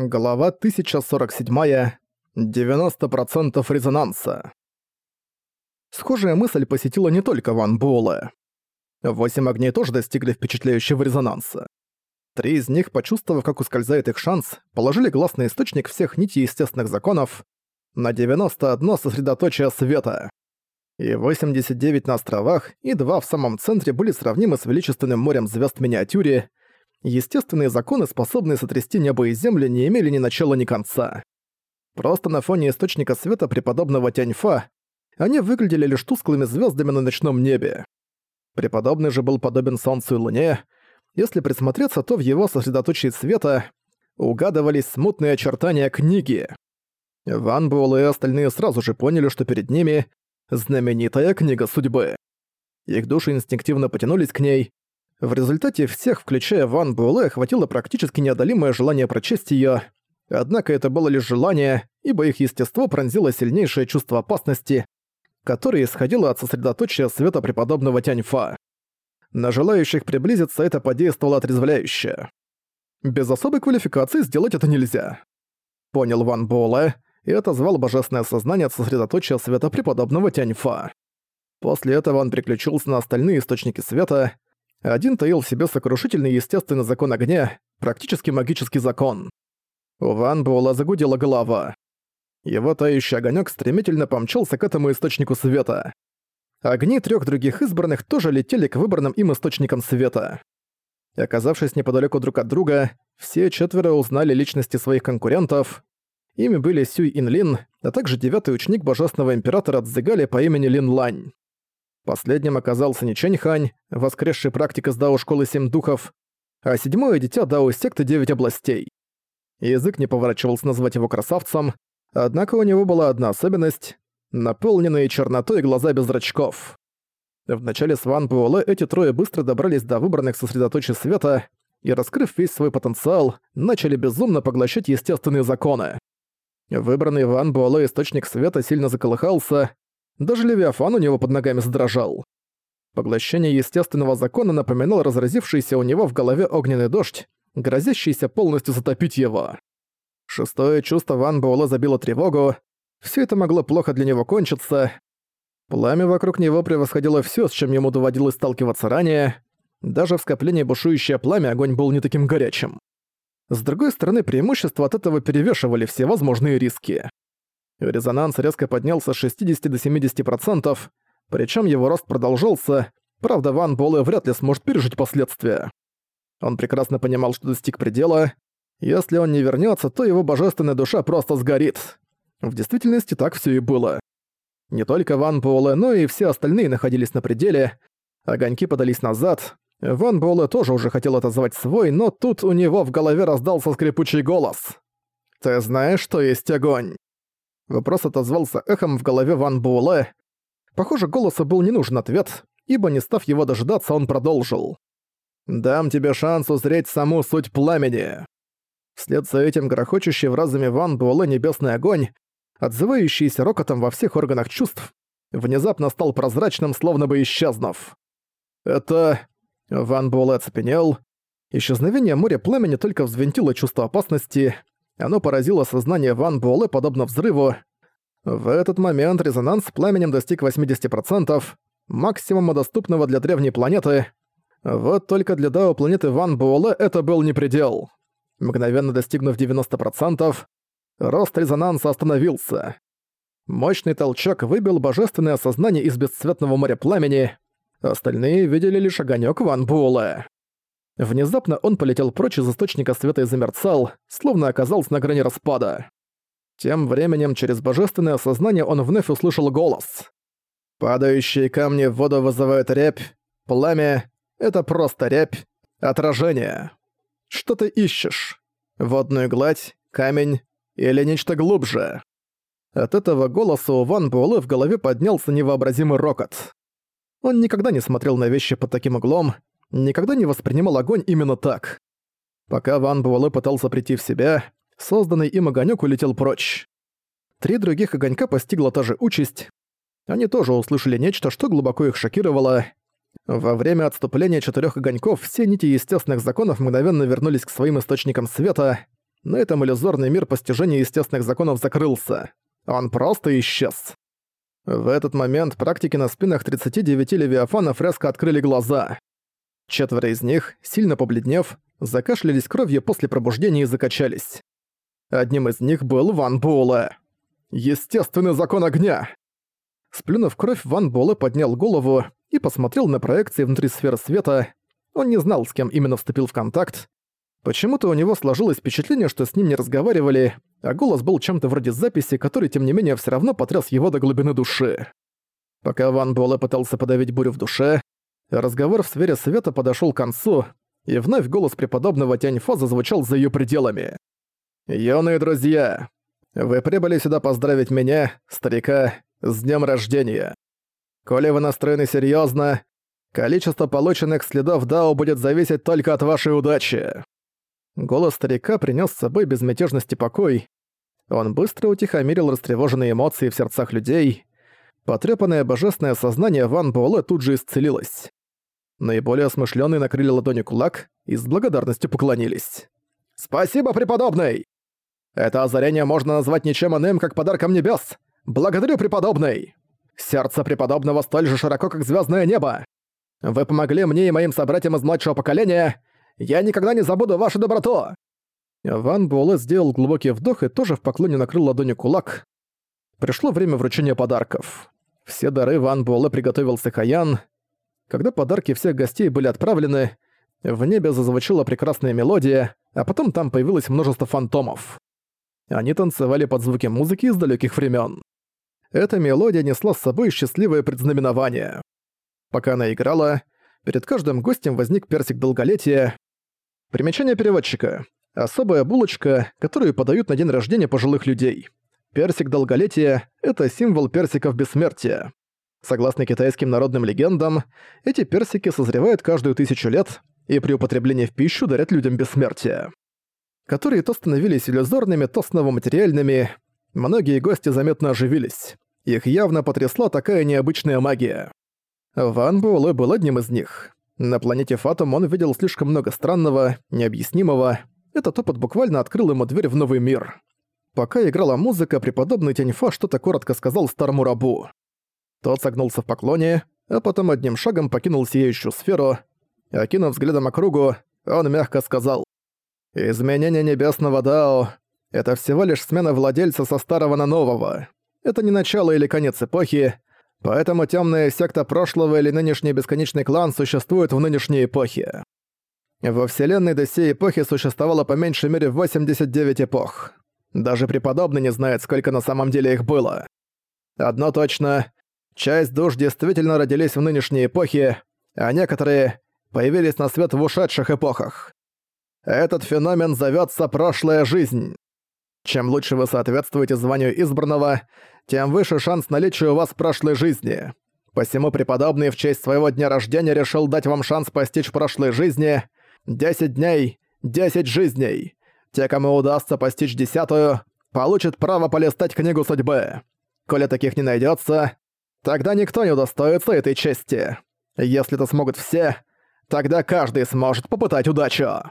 Глава 1047. 90% резонанса. Схожая мысль посетила не только Ван Буэлэ. Восемь огней тоже достигли впечатляющего резонанса. Три из них, почувствовав, как ускользает их шанс, положили глаз на источник всех нитей естественных законов, на 91 сосредоточие света. И 89 на островах, и два в самом центре были сравнимы с величественным морем звезд в миниатюре, естественные законы, способные сотрясти небо и землю, не имели ни начала, ни конца. Просто на фоне источника света преподобного Тяньфа они выглядели лишь тусклыми звездами на ночном небе. Преподобный же был подобен Солнцу и Луне. Если присмотреться, то в его сосредоточии света угадывались смутные очертания книги. Ван Буэлл и остальные сразу же поняли, что перед ними знаменитая книга судьбы. Их души инстинктивно потянулись к ней, в результате всех, включая Ван Буэлэ, охватило практически неодолимое желание прочесть её. Однако это было лишь желание, ибо их естество пронзило сильнейшее чувство опасности, которое исходило от сосредоточия света преподобного Тяньфа. На желающих приблизиться это подействовало отрезвляюще. Без особой квалификации сделать это нельзя. Понял Ван Буэлэ и отозвал божественное сознание от сосредоточия света преподобного Тяньфа. После этого он переключился на остальные источники света, один таил в себе сокрушительный естественный закон огня, практически магический закон. У Ван Буэлла загудела голова. Его тающий огонек стремительно помчался к этому источнику света. Огни трех других избранных тоже летели к выбранным им источникам света. Оказавшись неподалеку друг от друга, все четверо узнали личности своих конкурентов. Ими были Сюй Инлин, а также девятый ученик божественного императора Цзигали по имени Лин Лань. Последним оказался не Чэнь воскресший практик из Дао Школы Семь Духов, а седьмое дитя Дао Секты Девять Областей. Язык не поворачивался назвать его красавцем, однако у него была одна особенность — наполненные чернотой глаза без зрачков. В начале с Ван Буэлэ эти трое быстро добрались до выбранных сосредоточий света и, раскрыв весь свой потенциал, начали безумно поглощать естественные законы. Выбранный Ван Буэлэ источник света сильно заколыхался, даже Левиафан у него под ногами задрожал. Поглощение естественного закона напоминало разразившийся у него в голове огненный дождь, грозящийся полностью затопить его. Шестое чувство Ван Буэлэ забило тревогу. Все это могло плохо для него кончиться. Пламя вокруг него превосходило все, с чем ему доводилось сталкиваться ранее. Даже в скоплении бушующее пламя огонь был не таким горячим. С другой стороны, преимущества от этого перевешивали все возможные риски. Резонанс резко поднялся с 60 до 70%, причем его рост продолжался, правда Ван Буэлэ вряд ли сможет пережить последствия. Он прекрасно понимал, что достиг предела. Если он не вернется, то его божественная душа просто сгорит. В действительности так все и было. Не только Ван Буэлэ, но и все остальные находились на пределе. Огоньки подались назад. Ван Буэлэ тоже уже хотел отозвать свой, но тут у него в голове раздался скрипучий голос. «Ты знаешь, что есть огонь?» Вопрос отозвался эхом в голове Ван Буэлэ. Похоже, голосу был не нужен ответ, ибо не став его дожидаться, он продолжил. «Дам тебе шанс узреть саму суть пламени». Вслед за этим грохочущий в разуме Ван Буэлэ небесный огонь, отзывающийся рокотом во всех органах чувств, внезапно стал прозрачным, словно бы исчезнув. Это... Ван Буэлэ оцепенел. Исчезновение моря пламени только взвинтило чувство опасности, оно поразило сознание Ван Буэлэ подобно взрыву. В этот момент резонанс с пламенем достиг 80%, максимума доступного для древней планеты. Вот только для Дао планеты Ван Буэлэ это был не предел. Мгновенно достигнув 90%, рост резонанса остановился. Мощный толчок выбил божественное сознание из бесцветного моря пламени. Остальные видели лишь огонёк Ван Буэлэ. Внезапно он полетел прочь из источника света и замерцал, словно оказался на грани распада. Тем временем через божественное сознание он вновь услышал голос. «Падающие камни в воду вызывают рябь, пламя — это просто рябь, отражение. Что ты ищешь? Водную гладь, камень или нечто глубже?» От этого голоса у Ван Буэлэ в голове поднялся невообразимый рокот. Он никогда не смотрел на вещи под таким углом, никогда не воспринимал огонь именно так. Пока Ван Буэлэ пытался прийти в себя, созданный им огонёк улетел прочь. Три других огонька постигла та же участь. Они тоже услышали нечто, что глубоко их шокировало. Во время отступления четырёх огоньков все нити естественных законов мгновенно вернулись к своим источникам света. на этом иллюзорный мир постижения естественных законов закрылся. Он просто исчез. В этот момент практики на спинах 39 левиафанов резко открыли глаза. Четверо из них, сильно побледнев, закашлялись кровью после пробуждения и закачались. Одним из них был Ван Буэлэ. Естественный закон огня! Сплюнув кровь, Ван Буэлэ поднял голову и посмотрел на проекции внутри сферы света. Он не знал, с кем именно вступил в контакт. Почему-то у него сложилось впечатление, что с ним не разговаривали, а голос был чем-то вроде записи, который, тем не менее, все равно потряс его до глубины души. Пока Ван Буэлэ пытался подавить бурю в душе, разговор в сфере света подошел к концу, и вновь голос преподобного Тяньфо зазвучал за ее пределами. «Юные друзья, вы прибыли сюда поздравить меня, старика, с днем рождения. Коли вы настроены серьезно, количество полученных следов Дао будет зависеть только от вашей удачи». Голос старика принес с собой безмятежность и покой. Он быстро утихомирил растревоженные эмоции в сердцах людей. Потрепанное божественное сознание Ван Буэлэ тут же исцелилось. Наиболее осмышленные накрыли ладони кулак и с благодарностью поклонились. «Спасибо, преподобный! Это озарение можно назвать ничем иным, как подарком небес! Благодарю, преподобный! Сердце преподобного столь же широко, как звездное небо! Вы помогли мне и моим собратьям из младшего поколения, я никогда не забуду вашу доброту!» Ван Буэлэ сделал глубокий вдох и тоже в поклоне накрыл ладонью кулак. Пришло время вручения подарков. Все дары Ван Буэлэ приготовил Сахаян. Когда подарки всех гостей были отправлены, в небе зазвучала прекрасная мелодия, а потом там появилось множество фантомов. Они танцевали под звуки музыки из далеких времен. Эта мелодия несла с собой счастливое предзнаменование. Пока она играла, перед каждым гостем возник персик долголетия, Примечание переводчика. Особая булочка, которую подают на день рождения пожилых людей. Персик долголетия – это символ персиков бессмертия. Согласно китайским народным легендам, эти персики созревают каждую тысячу лет и при употреблении в пищу дарят людям бессмертие. Которые то становились иллюзорными, то снова материальными. Многие гости заметно оживились. Их явно потрясла такая необычная магия. Ван Буэлэ был одним из них. На планете Фатум он видел слишком много странного, необъяснимого. Этот опыт буквально открыл ему дверь в новый мир. Пока играла музыка, преподобный Тяньфа что-то коротко сказал старому рабу. Тот согнулся в поклоне, а потом одним шагом покинул сияющую сферу. Окинув взглядом округу, он мягко сказал. «Изменение небесного Дао — это всего лишь смена владельца со старого на нового. Это не начало или конец эпохи, Поэтому темная секта прошлого или нынешний бесконечный клан существуют в нынешней эпохе. Во вселенной до сей эпохи существовало по меньшей мере 89 эпох. Даже преподобный не знает, сколько на самом деле их было. Одно точно, часть душ действительно родились в нынешней эпохе, а некоторые появились на свет в ушедших эпохах. Этот феномен зовется «прошлая жизнь». Чем лучше вы соответствуете званию избранного, тем выше шанс наличия у вас прошлой жизни. Посему преподобный в честь своего дня рождения решил дать вам шанс постичь прошлой жизни 10 дней, 10 жизней. Те, кому удастся постичь десятую, получат право полистать книгу судьбы. Коли таких не найдется, тогда никто не удостоится этой чести. Если это смогут все, тогда каждый сможет попытать удачу.